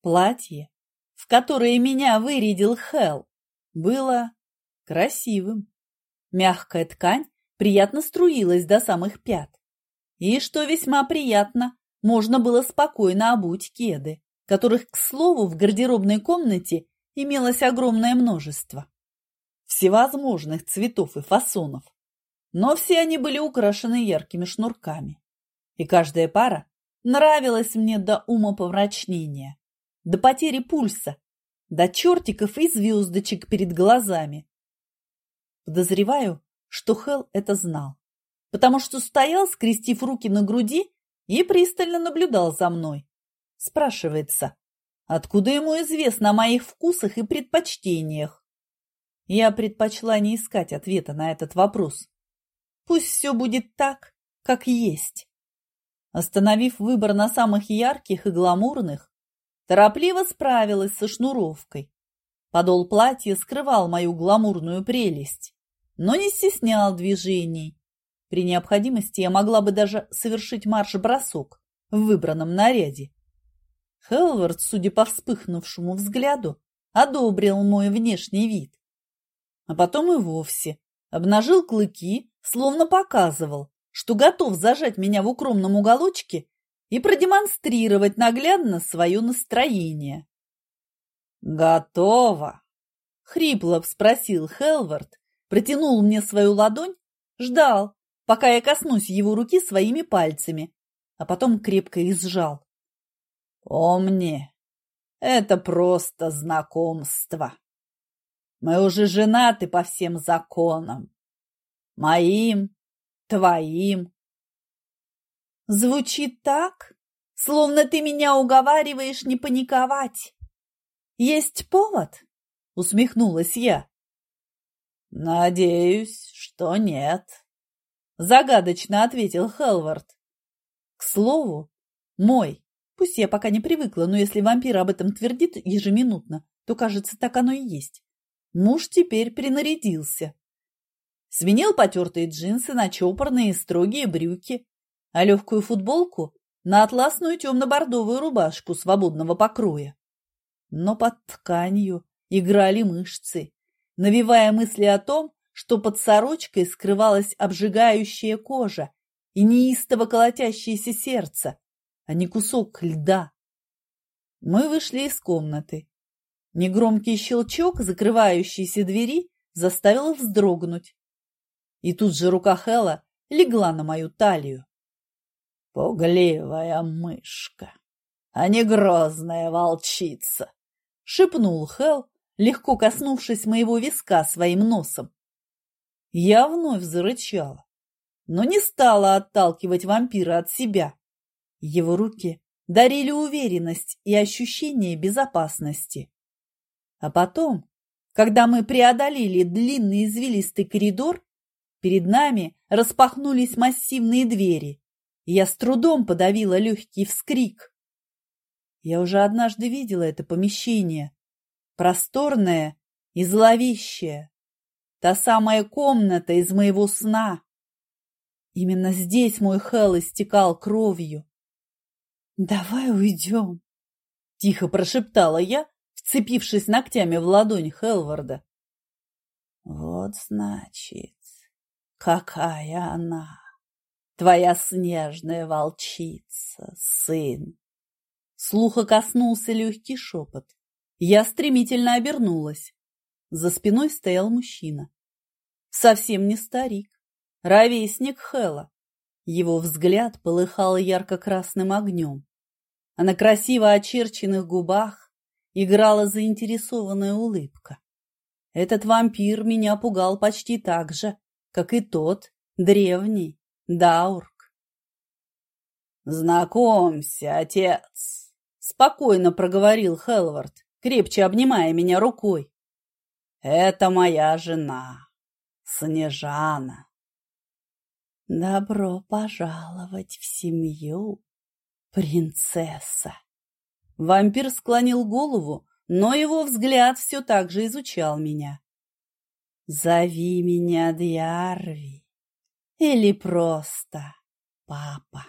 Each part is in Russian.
Платье, в которое меня вырядил Хелл, было красивым. Мягкая ткань приятно струилась до самых пят. И, что весьма приятно, можно было спокойно обуть кеды, которых, к слову, в гардеробной комнате имелось огромное множество. Всевозможных цветов и фасонов. Но все они были украшены яркими шнурками. И каждая пара нравилась мне до ума помрачнения, до потери пульса, до чертиков и звездочек перед глазами. Подозреваю, что Хелл это знал, потому что стоял, скрестив руки на груди и пристально наблюдал за мной. Спрашивается, откуда ему известно о моих вкусах и предпочтениях? Я предпочла не искать ответа на этот вопрос. Пусть все будет так, как есть. Остановив выбор на самых ярких и гламурных, торопливо справилась со шнуровкой. Подол платья скрывал мою гламурную прелесть, но не стеснял движений. При необходимости я могла бы даже совершить марш-бросок в выбранном наряде. Хелвард, судя по вспыхнувшему взгляду, одобрил мой внешний вид. А потом и вовсе обнажил клыки, словно показывал, что готов зажать меня в укромном уголочке и продемонстрировать наглядно свое настроение. «Готово!» — хрипло спросил Хелвард, протянул мне свою ладонь, ждал, пока я коснусь его руки своими пальцами, а потом крепко и сжал. «Помни, это просто знакомство. Мы уже женаты по всем законам. Моим, твоим, Звучит так, словно ты меня уговариваешь не паниковать. Есть повод? Усмехнулась я. Надеюсь, что нет. Загадочно ответил Хелвард. К слову, мой, пусть я пока не привыкла, но если вампир об этом твердит ежеминутно, то, кажется, так оно и есть. Муж теперь принарядился. Сменил потертые джинсы на чопорные строгие брюки, а легкую футболку на атласную темно-бордовую рубашку свободного покроя. Но под тканью играли мышцы, навевая мысли о том, что под сорочкой скрывалась обжигающая кожа и неистово колотящееся сердце, а не кусок льда. Мы вышли из комнаты. Негромкий щелчок закрывающейся двери заставил вздрогнуть. И тут же рука Хэлла легла на мою талию. «Пугливая мышка, а не грозная волчица!» — шепнул Хел, легко коснувшись моего виска своим носом. Я вновь зарычала, но не стала отталкивать вампира от себя. Его руки дарили уверенность и ощущение безопасности. А потом, когда мы преодолели длинный извилистый коридор, перед нами распахнулись массивные двери, я с трудом подавила легкий вскрик. Я уже однажды видела это помещение. Просторное и зловещее. Та самая комната из моего сна. Именно здесь мой Хелл истекал кровью. «Давай уйдем», — тихо прошептала я, вцепившись ногтями в ладонь Хелварда. «Вот значит, какая она!» Твоя снежная волчица, сын. Слуха коснулся легкий шепот. Я стремительно обернулась. За спиной стоял мужчина. Совсем не старик, ровесник Хэла. Его взгляд полыхал ярко-красным огнем, а на красиво очерченных губах играла заинтересованная улыбка. Этот вампир меня пугал почти так же, как и тот, древний, Даурк. «Знакомься, отец!» — спокойно проговорил Хелвард, крепче обнимая меня рукой. «Это моя жена, Снежана». «Добро пожаловать в семью, принцесса!» Вампир склонил голову, но его взгляд все так же изучал меня. «Зови меня Дьярви. Или просто папа.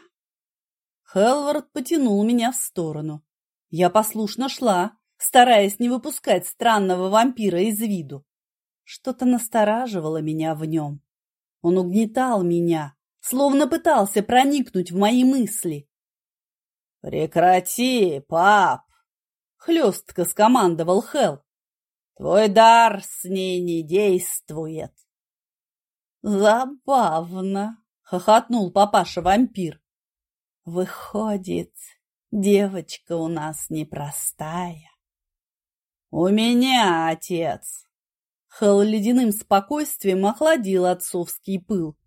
Хелвард потянул меня в сторону. Я послушно шла, стараясь не выпускать странного вампира из виду. Что-то настораживало меня в нем. Он угнетал меня, словно пытался проникнуть в мои мысли. «Прекрати, пап!» — хлестко скомандовал Хел. «Твой дар с ней не действует». «Забавно!» — хохотнул папаша-вампир. «Выходит, девочка у нас непростая». «У меня отец!» Хел ледяным спокойствием охладил отцовский пыл.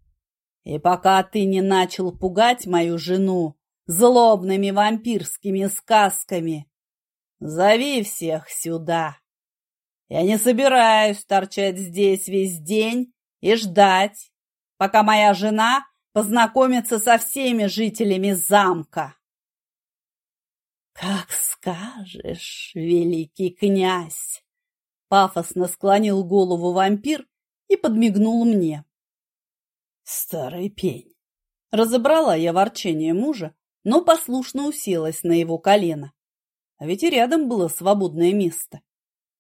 «И пока ты не начал пугать мою жену злобными вампирскими сказками, зови всех сюда. Я не собираюсь торчать здесь весь день и ждать, пока моя жена познакомится со всеми жителями замка». «Как скажешь, великий князь!» Пафосно склонил голову вампир и подмигнул мне. Старый пень. Разобрала я ворчание мужа, но послушно уселась на его колено. А ведь и рядом было свободное место.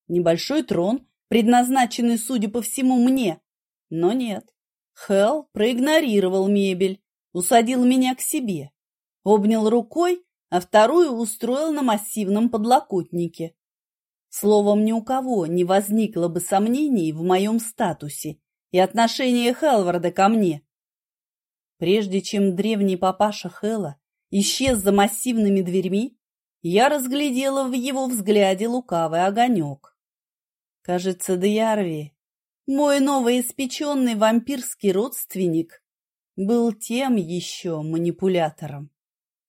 Небольшой трон, предназначенный, судя по всему, мне. Но нет. Хелл проигнорировал мебель, усадил меня к себе, обнял рукой, а вторую устроил на массивном подлокотнике. Словом, ни у кого не возникло бы сомнений в моем статусе и отношении Хелварда ко мне. Прежде чем древний папаша Хела исчез за массивными дверьми, я разглядела в его взгляде лукавый огонек. Кажется, Дьярви, мой новоиспеченный вампирский родственник, был тем еще манипулятором.